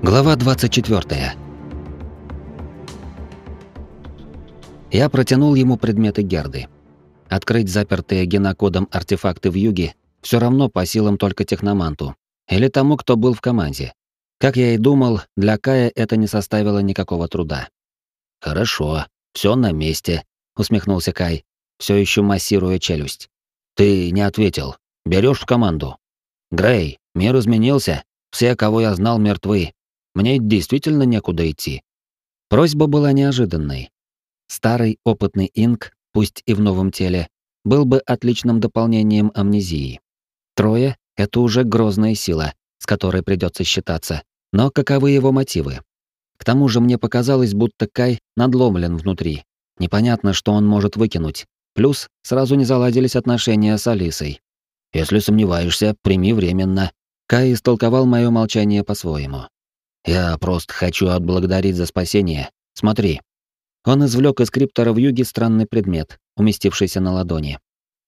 Глава 24. Я протянул ему предметы Герды. Открыть запертые генокодом артефакты в юге все равно по силам только техноманту или тому, кто был в команде. Как я и думал, для Кая это не составило никакого труда. Хорошо, все на месте, усмехнулся Кай, все еще массируя челюсть. Ты не ответил. Берешь в команду. Грей, мир изменился. Все, кого я знал, мертвы. Мне действительно некуда идти. Просьба была неожиданной. Старый опытный инк, пусть и в новом теле, был бы отличным дополнением амнезии. Трое — это уже грозная сила, с которой придется считаться. Но каковы его мотивы? К тому же мне показалось, будто Кай надломлен внутри. Непонятно, что он может выкинуть. Плюс сразу не заладились отношения с Алисой. Если сомневаешься, прими временно. Кай истолковал мое молчание по-своему. Я просто хочу отблагодарить за спасение. Смотри. Он извлек из криптора в юге странный предмет, уместившийся на ладони.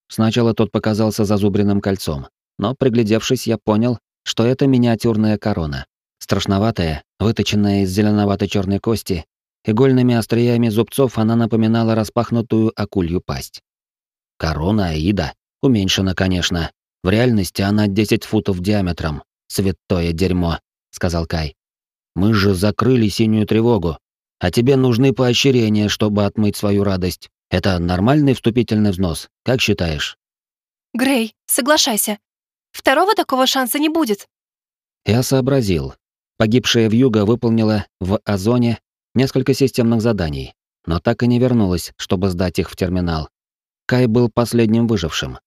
Сначала тот показался зазубренным кольцом, но приглядевшись, я понял, что это миниатюрная корона. Страшноватая, выточенная из зеленовато черной кости, игольными остриями зубцов она напоминала распахнутую акулью пасть. Корона Аида, уменьшена, конечно. В реальности она 10 футов диаметром. Святое дерьмо, сказал Кай. Мы же закрыли синюю тревогу, а тебе нужны поощрения, чтобы отмыть свою радость. Это нормальный вступительный взнос, как считаешь? Грей, соглашайся. Второго такого шанса не будет. Я сообразил. Погибшая вьюга выполнила в Озоне несколько системных заданий, но так и не вернулась, чтобы сдать их в терминал. Кай был последним выжившим.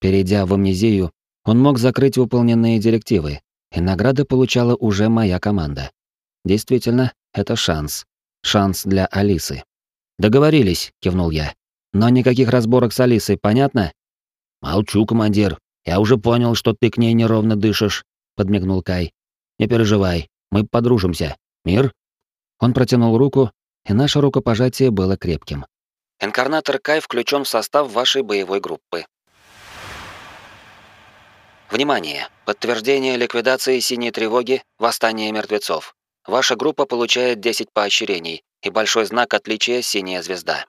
Перейдя в амнезию, он мог закрыть выполненные директивы, и награды получала уже моя команда. Действительно, это шанс. Шанс для Алисы. «Договорились», — кивнул я. «Но никаких разборок с Алисой, понятно?» «Молчу, командир. Я уже понял, что ты к ней неровно дышишь», — подмигнул Кай. «Не переживай, мы подружимся. Мир?» Он протянул руку, и наше рукопожатие было крепким. Инкарнатор Кай включен в состав вашей боевой группы. Внимание! Подтверждение ликвидации синей тревоги «Восстание мертвецов». Ваша группа получает 10 поощрений и большой знак отличия «Синяя звезда».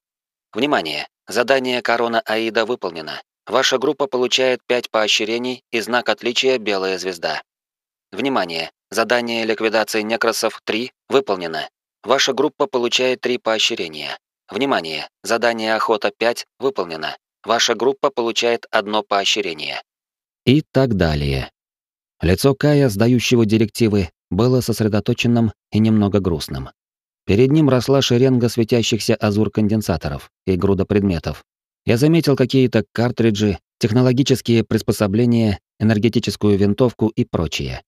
Внимание! Задание «Корона Аида» выполнено. Ваша группа получает 5 поощрений и знак отличия «Белая звезда». Внимание! Задание ликвидации некросов 3 выполнено. Ваша группа получает 3 поощрения. Внимание! Задание охота 5 выполнено. Ваша группа получает одно поощрение. И так далее. Лицо Кая, сдающего директивы, было сосредоточенным и немного грустным. Перед ним росла шеренга светящихся азур-конденсаторов и груда предметов. Я заметил какие-то картриджи, технологические приспособления, энергетическую винтовку и прочее.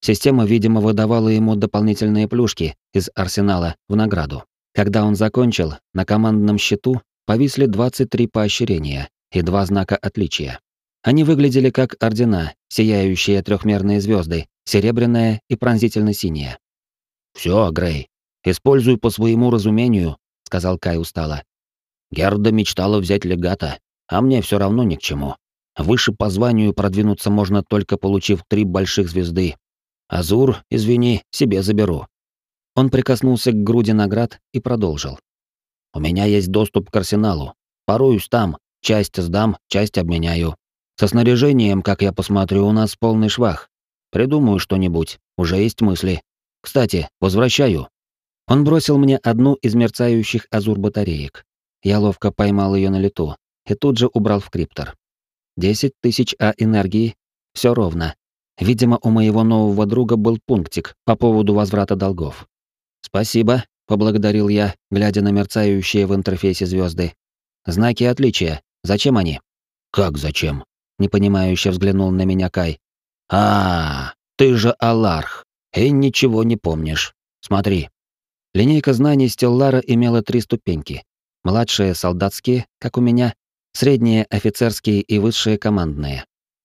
Система, видимо, выдавала ему дополнительные плюшки из арсенала в награду. Когда он закончил, на командном счету повисли 23 поощрения и два знака отличия. Они выглядели как ордена, сияющие трехмерные звезды, серебряная и пронзительно-синяя. «Все, Грей, используй по своему разумению», — сказал Кай устало. «Герда мечтала взять легата, а мне все равно ни к чему. Выше по званию продвинуться можно только получив три больших звезды, Азур, извини, себе заберу. Он прикоснулся к груди наград и продолжил. У меня есть доступ к арсеналу. Поруюсь там, часть сдам, часть обменяю. Со снаряжением, как я посмотрю, у нас полный швах. Придумаю что-нибудь, уже есть мысли. Кстати, возвращаю. Он бросил мне одну из мерцающих азур батареек. Я ловко поймал ее на лету и тут же убрал в криптор. Десять тысяч А энергии, все ровно, Видимо, у моего нового друга был пунктик по поводу возврата долгов. «Спасибо», — поблагодарил я, глядя на мерцающие в интерфейсе звезды. «Знаки отличия. Зачем они?» «Как зачем?» — непонимающе взглянул на меня Кай. а, -а, -а ты же Аларх, и ничего не помнишь. Смотри». Линейка знаний Стеллара имела три ступеньки. Младшие — солдатские, как у меня, средние — офицерские и высшие — командные.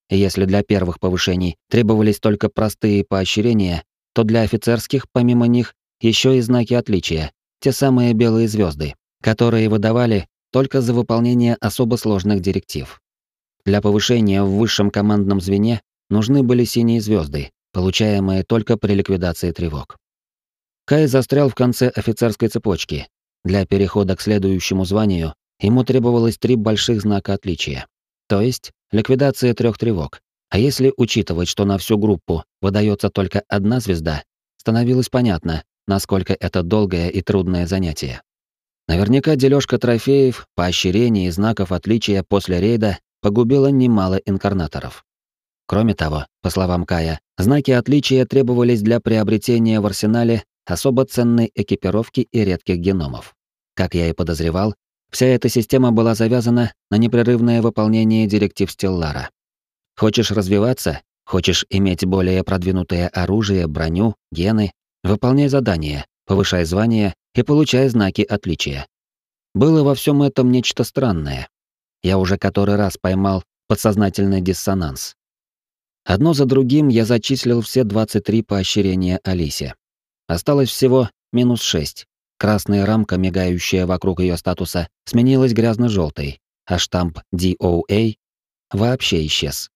Если для первых повышений требовались только простые поощрения, то для офицерских, помимо них, еще и знаки отличия, те самые белые звезды, которые выдавали только за выполнение особо сложных директив. Для повышения в высшем командном звене нужны были синие звезды, получаемые только при ликвидации тревог. Кай застрял в конце офицерской цепочки. Для перехода к следующему званию ему требовалось три больших знака отличия. То есть ликвидация трех тревог. А если учитывать, что на всю группу выдается только одна звезда, становилось понятно, насколько это долгое и трудное занятие. Наверняка дележка трофеев, поощрений и знаков отличия после рейда погубила немало инкарнаторов. Кроме того, по словам Кая, знаки отличия требовались для приобретения в арсенале особо ценной экипировки и редких геномов. Как я и подозревал, вся эта система была завязана на непрерывное выполнение директив Стеллара. Хочешь развиваться, хочешь иметь более продвинутое оружие, броню, гены, выполняй задания, повышай звание и получай знаки отличия. Было во всем этом нечто странное. Я уже который раз поймал подсознательный диссонанс. Одно за другим я зачислил все 23 поощрения Алисе. Осталось всего минус 6. Красная рамка, мигающая вокруг ее статуса, сменилась грязно-желтой, а штамп DOA вообще исчез.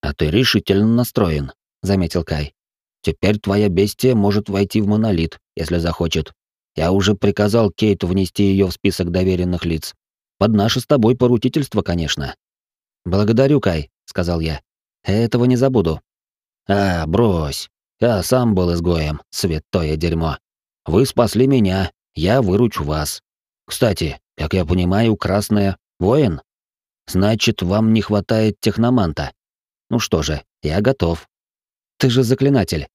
«А ты решительно настроен», — заметил Кай. «Теперь твоя бестия может войти в монолит, если захочет. Я уже приказал Кейту внести ее в список доверенных лиц. Под наше с тобой поручительство, конечно». «Благодарю, Кай», — сказал я. «Этого не забуду». «А, брось. Я сам был изгоем, святое дерьмо. Вы спасли меня, я выручу вас. Кстати, как я понимаю, красная — воин? Значит, вам не хватает техноманта. Ну что же, я готов. Ты же заклинатель.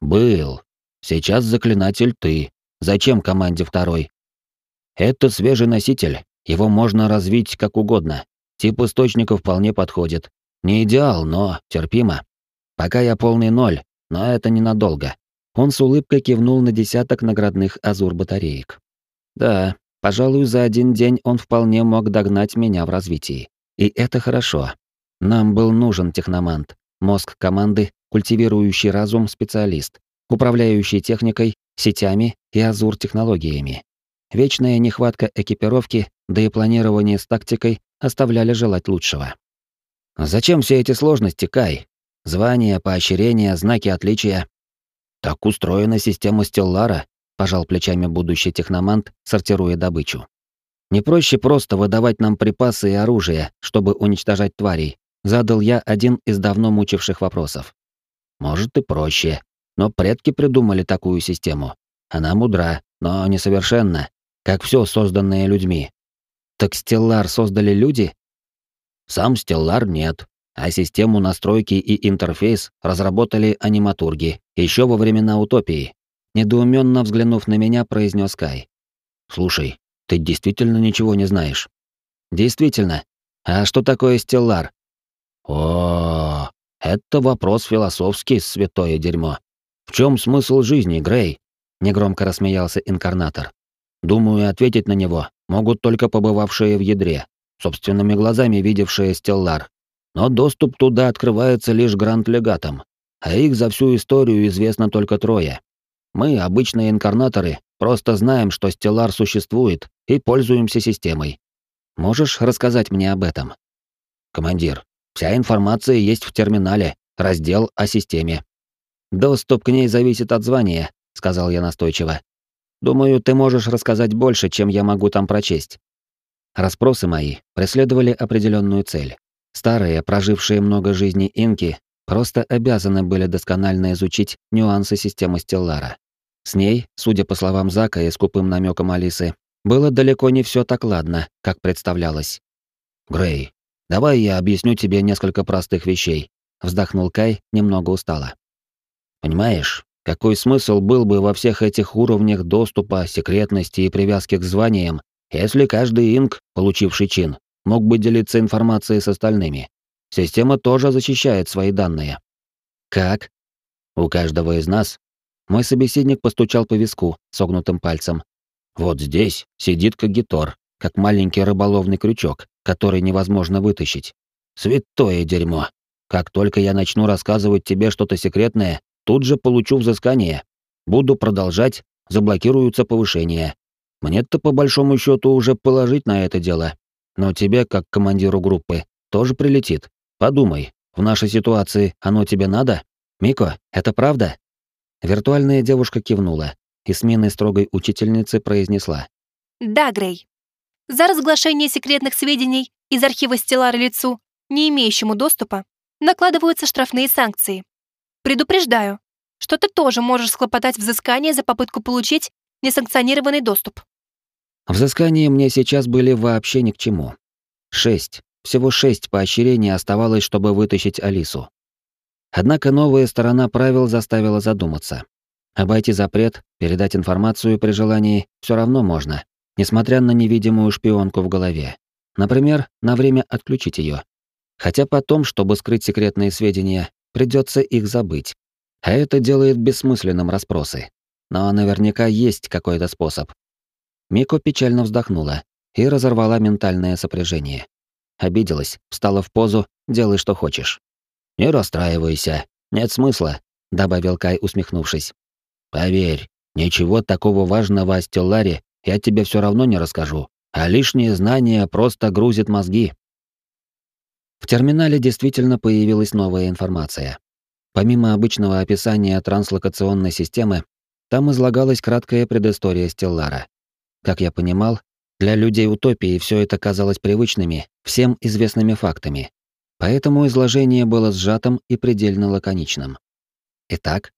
Был. Сейчас заклинатель ты. Зачем команде второй? Это свежий носитель. Его можно развить как угодно. Тип источника вполне подходит. Не идеал, но терпимо. Пока я полный ноль, но это ненадолго. Он с улыбкой кивнул на десяток наградных азур-батареек. Да, пожалуй, за один день он вполне мог догнать меня в развитии. И это хорошо. Нам был нужен техномант, мозг команды, культивирующий разум специалист, управляющий техникой, сетями и азур-технологиями. Вечная нехватка экипировки, да и планирование с тактикой оставляли желать лучшего. Зачем все эти сложности, Кай? Звания, поощрения, знаки отличия. Так устроена система Стеллара, пожал плечами будущий техномант, сортируя добычу. Не проще просто выдавать нам припасы и оружие, чтобы уничтожать тварей, задал я один из давно мучивших вопросов. Может и проще, но предки придумали такую систему. Она мудра, но несовершенна, как все созданное людьми. Так Стеллар создали люди? Сам Стеллар нет, а систему настройки и интерфейс разработали аниматурги еще во времена утопии. Недоуменно взглянув на меня, произнес Кай. Слушай, ты действительно ничего не знаешь? Действительно. А что такое стеллар? О, это вопрос философский, святое дерьмо. В чем смысл жизни, Грей? Негромко рассмеялся инкарнатор. Думаю, ответить на него могут только побывавшие в ядре, собственными глазами видевшие стеллар но доступ туда открывается лишь гранд-легатам, а их за всю историю известно только трое. Мы, обычные инкарнаторы, просто знаем, что Стеллар существует и пользуемся системой. Можешь рассказать мне об этом? Командир, вся информация есть в терминале, раздел о системе. Доступ к ней зависит от звания, сказал я настойчиво. Думаю, ты можешь рассказать больше, чем я могу там прочесть. Распросы мои преследовали определенную цель. Старые, прожившие много жизней инки, просто обязаны были досконально изучить нюансы системы Стеллара. С ней, судя по словам Зака и скупым намекам Алисы, было далеко не все так ладно, как представлялось. «Грей, давай я объясню тебе несколько простых вещей», — вздохнул Кай немного устало. «Понимаешь, какой смысл был бы во всех этих уровнях доступа, секретности и привязки к званиям, если каждый инк, получивший чин, мог бы делиться информацией с остальными. Система тоже защищает свои данные. Как? У каждого из нас. Мой собеседник постучал по виску согнутым пальцем. Вот здесь сидит кагитор, как маленький рыболовный крючок, который невозможно вытащить. Святое дерьмо. Как только я начну рассказывать тебе что-то секретное, тут же получу взыскание. Буду продолжать, заблокируются повышения. Мне-то по большому счету уже положить на это дело. Но тебе, как командиру группы, тоже прилетит. Подумай, в нашей ситуации оно тебе надо? Мико, это правда? Виртуальная девушка кивнула и с миной строгой учительницы произнесла. «Да, Грей. За разглашение секретных сведений из архива Стеллара лицу, не имеющему доступа, накладываются штрафные санкции. Предупреждаю, что ты тоже можешь схлопотать взыскание за попытку получить несанкционированный доступ. Взыскания мне сейчас были вообще ни к чему. Шесть, всего шесть поощрений оставалось, чтобы вытащить Алису. Однако новая сторона правил заставила задуматься. Обойти запрет, передать информацию при желании все равно можно, несмотря на невидимую шпионку в голове. Например, на время отключить ее. Хотя потом, чтобы скрыть секретные сведения, придется их забыть. А это делает бессмысленным расспросы. Но наверняка есть какой-то способ. Мико печально вздохнула и разорвала ментальное сопряжение. Обиделась, встала в позу, делай что хочешь. «Не расстраивайся, нет смысла», — добавил Кай, усмехнувшись. «Поверь, ничего такого важного о Стелларе я тебе все равно не расскажу, а лишние знания просто грузят мозги». В терминале действительно появилась новая информация. Помимо обычного описания транслокационной системы, там излагалась краткая предыстория Стеллара. Как я понимал, для людей утопии все это казалось привычными, всем известными фактами. Поэтому изложение было сжатым и предельно лаконичным. Итак,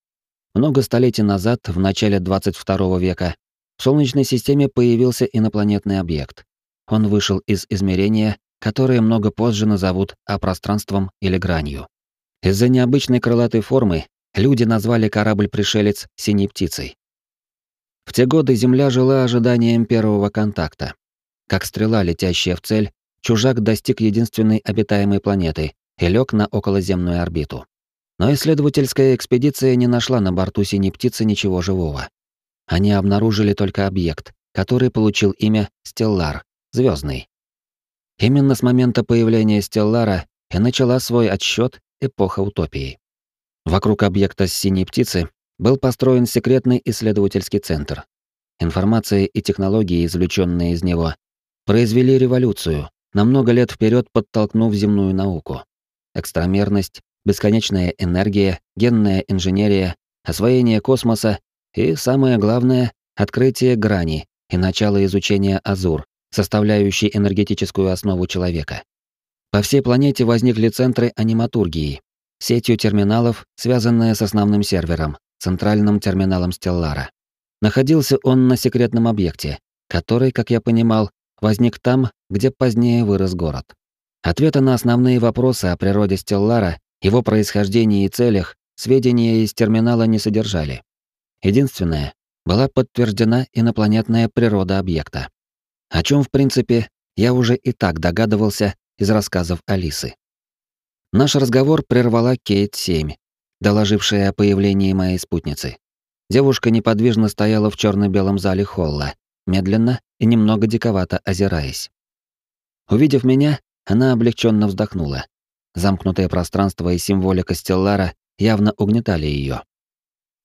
много столетий назад, в начале 22 века, в Солнечной системе появился инопланетный объект. Он вышел из измерения, которое много позже назовут А-пространством или гранью. Из-за необычной крылатой формы люди назвали корабль-пришелец «синей птицей». В те годы Земля жила ожиданием первого контакта. Как стрела, летящая в цель, чужак достиг единственной обитаемой планеты и лег на околоземную орбиту. Но исследовательская экспедиция не нашла на борту синей птицы ничего живого. Они обнаружили только объект, который получил имя Стеллар, звездный. Именно с момента появления Стеллара и начала свой отсчет эпоха утопии. Вокруг объекта с синей птицы был построен секретный исследовательский центр. Информация и технологии, извлеченные из него, произвели революцию, на много лет вперед подтолкнув земную науку. Экстрамерность, бесконечная энергия, генная инженерия, освоение космоса и, самое главное, открытие грани и начало изучения Азур, составляющей энергетическую основу человека. По всей планете возникли центры аниматургии, сетью терминалов, связанная с основным сервером, центральным терминалом Стеллара. Находился он на секретном объекте, который, как я понимал, возник там, где позднее вырос город. Ответы на основные вопросы о природе Стеллара, его происхождении и целях сведения из терминала не содержали. Единственное, была подтверждена инопланетная природа объекта. О чем, в принципе, я уже и так догадывался из рассказов Алисы. Наш разговор прервала Кейт-7, доложившая о появлении моей спутницы. Девушка неподвижно стояла в черно белом зале холла, медленно и немного диковато озираясь. Увидев меня, она облегченно вздохнула. Замкнутое пространство и символика Стеллара явно угнетали ее.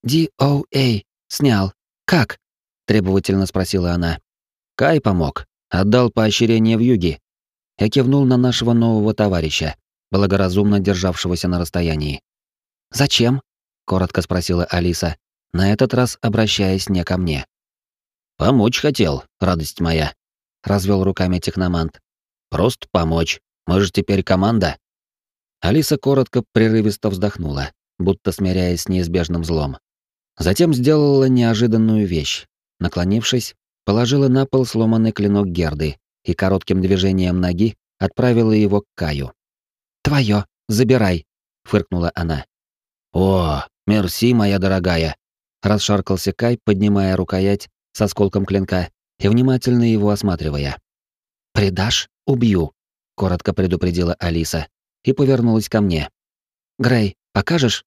«Ди-Оу-Эй, снял. Как?» — требовательно спросила она. Кай помог, отдал поощрение в юге. Я кивнул на нашего нового товарища, благоразумно державшегося на расстоянии. «Зачем?» — коротко спросила Алиса, на этот раз обращаясь не ко мне. «Помочь хотел, радость моя», — развел руками техномант. «Просто помочь. Мы же теперь команда». Алиса коротко, прерывисто вздохнула, будто смиряясь с неизбежным злом. Затем сделала неожиданную вещь. Наклонившись, положила на пол сломанный клинок Герды и коротким движением ноги отправила его к Каю. «Твоё, забирай», — фыркнула она. «О, мерси, моя дорогая», — расшаркался Кай, поднимая рукоять с осколком клинка и внимательно его осматривая. «Предашь — убью», — коротко предупредила Алиса и повернулась ко мне. «Грей, покажешь?»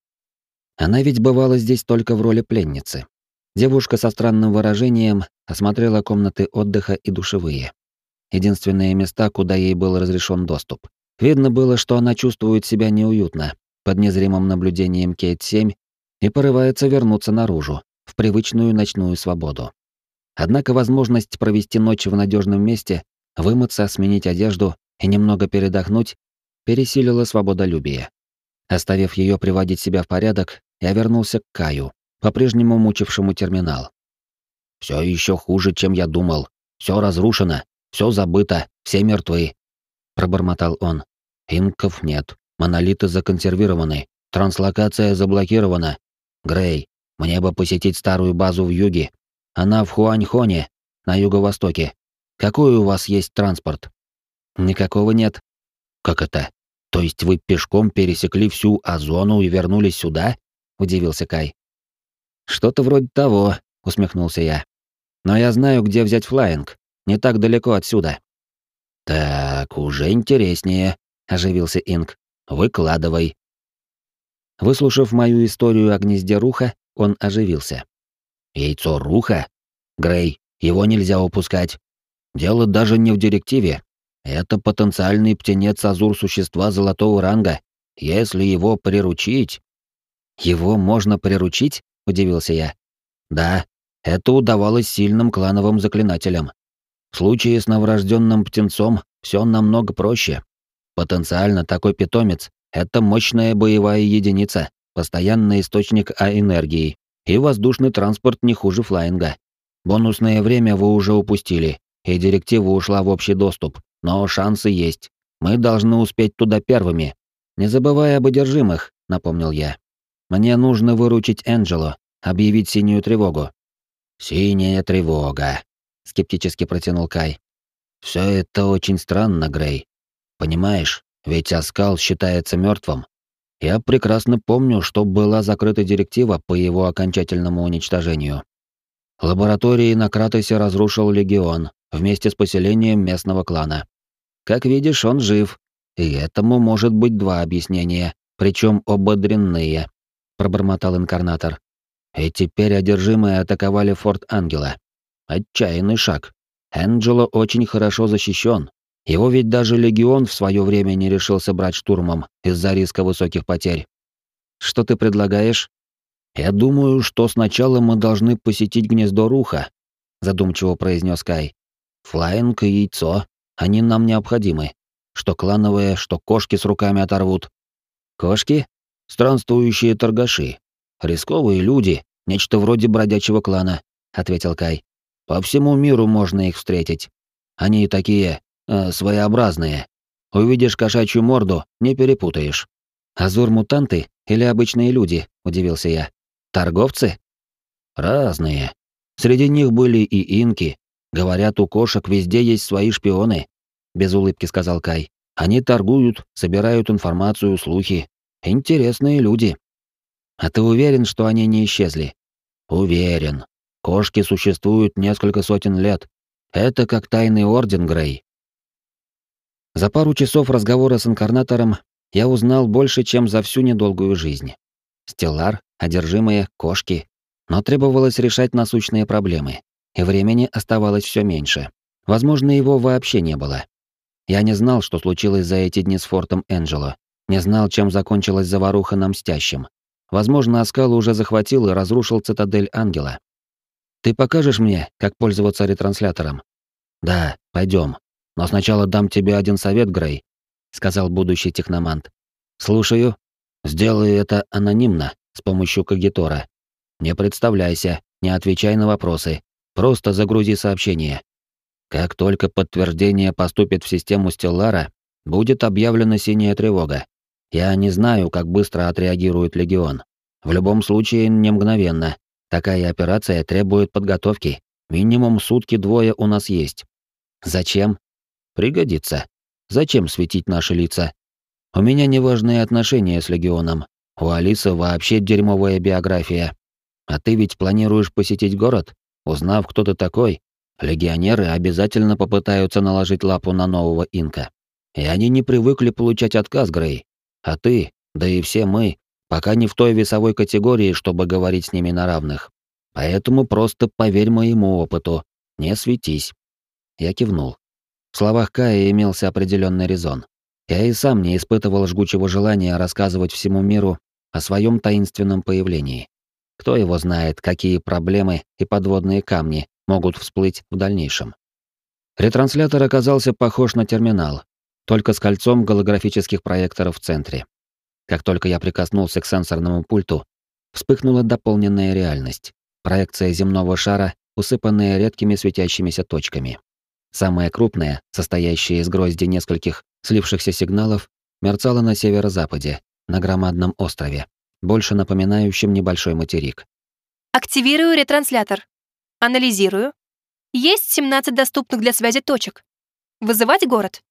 Она ведь бывала здесь только в роли пленницы. Девушка со странным выражением осмотрела комнаты отдыха и душевые. Единственные места, куда ей был разрешен доступ. Видно было, что она чувствует себя неуютно, под незримым наблюдением Кейт-7 и порывается вернуться наружу, в привычную ночную свободу. Однако возможность провести ночь в надежном месте, вымыться, сменить одежду и немного передохнуть пересилила свободолюбие. Оставив ее приводить себя в порядок, я вернулся к Каю по-прежнему мучившему терминал. Все еще хуже, чем я думал. Все разрушено, все забыто, все мертвы, пробормотал он. Инков нет, монолиты законсервированы, транслокация заблокирована. Грей, мне бы посетить старую базу в юге. Она в Хуаньхоне, на юго-востоке. Какой у вас есть транспорт? Никакого нет. Как это? То есть вы пешком пересекли всю Озону и вернулись сюда? удивился Кай. Что-то вроде того, усмехнулся я. Но я знаю, где взять флайинг. Не так далеко отсюда. Так, уже интереснее, оживился Инг. Выкладывай. Выслушав мою историю о гнезде Руха, он оживился. Яйцо Руха? Грей, его нельзя упускать. Дело даже не в директиве. Это потенциальный птенец азур существа золотого ранга. Если его приручить... Его можно приручить? Удивился я. Да, это удавалось сильным клановым заклинателям. В случае с новорожденным птенцом все намного проще. Потенциально такой питомец — это мощная боевая единица, постоянный источник А-энергии, и воздушный транспорт не хуже флайинга. Бонусное время вы уже упустили, и директива ушла в общий доступ, но шансы есть. Мы должны успеть туда первыми. Не забывая об одержимых, напомнил я. Мне нужно выручить Энджело, объявить синюю тревогу. Синяя тревога, скептически протянул Кай. Все это очень странно, Грей. Понимаешь, ведь Аскал считается мертвым. Я прекрасно помню, что была закрыта директива по его окончательному уничтожению. Лаборатории на Кратосе разрушил легион вместе с поселением местного клана. Как видишь, он жив, и этому может быть два объяснения, причем оба дрянные, пробормотал инкарнатор. И теперь одержимые атаковали форт Ангела. Отчаянный шаг. Энджело очень хорошо защищен. Его ведь даже легион в свое время не решился брать штурмом из-за риска высоких потерь. Что ты предлагаешь? Я думаю, что сначала мы должны посетить гнездо Руха, задумчиво произнес Кай. Флайинг и яйцо, они нам необходимы. Что клановые, что кошки с руками оторвут. Кошки? Странствующие торгаши. Рисковые люди, нечто вроде бродячего клана, ответил Кай. По всему миру можно их встретить. Они такие, э, своеобразные. Увидишь кошачью морду, не перепутаешь. Азур-мутанты или обычные люди, удивился я. Торговцы? Разные. Среди них были и инки, Говорят, у кошек везде есть свои шпионы, без улыбки сказал Кай. Они торгуют, собирают информацию, слухи. Интересные люди. А ты уверен, что они не исчезли? Уверен. Кошки существуют несколько сотен лет. Это как тайный орден Грей. За пару часов разговора с инкарнатором я узнал больше, чем за всю недолгую жизнь. Стеллар, одержимые, кошки. Но требовалось решать насущные проблемы и времени оставалось все меньше. Возможно, его вообще не было. Я не знал, что случилось за эти дни с фортом Энджело. Не знал, чем закончилась заваруха на Мстящем. Возможно, Аскал уже захватил и разрушил цитадель Ангела. «Ты покажешь мне, как пользоваться ретранслятором?» «Да, пойдем. Но сначала дам тебе один совет, Грей», — сказал будущий техномант. «Слушаю. Сделай это анонимно, с помощью Кагитора. Не представляйся, не отвечай на вопросы, Просто загрузи сообщение. Как только подтверждение поступит в систему Стеллара, будет объявлена синяя тревога. Я не знаю, как быстро отреагирует Легион. В любом случае, не мгновенно. Такая операция требует подготовки. Минимум сутки-двое у нас есть. Зачем? Пригодится. Зачем светить наши лица? У меня неважные отношения с Легионом. У Алисы вообще дерьмовая биография. А ты ведь планируешь посетить город? Узнав, кто ты такой, легионеры обязательно попытаются наложить лапу на нового инка. И они не привыкли получать отказ, Грей. А ты, да и все мы, пока не в той весовой категории, чтобы говорить с ними на равных. Поэтому просто поверь моему опыту, не светись. Я кивнул. В словах Кая имелся определенный резон. Я и сам не испытывал жгучего желания рассказывать всему миру о своем таинственном появлении. Кто его знает, какие проблемы и подводные камни могут всплыть в дальнейшем. Ретранслятор оказался похож на терминал, только с кольцом голографических проекторов в центре. Как только я прикоснулся к сенсорному пульту, Вспыхнула дополненная реальность. Проекция земного шара, усыпанная редкими светящимися точками. Самая крупная, состоящая из грозди нескольких слившихся сигналов, мерцала на северо-западе, на громадном острове, больше напоминающем небольшой материк. Активирую ретранслятор. Анализирую. Есть 17 доступных для связи точек. Вызывать город.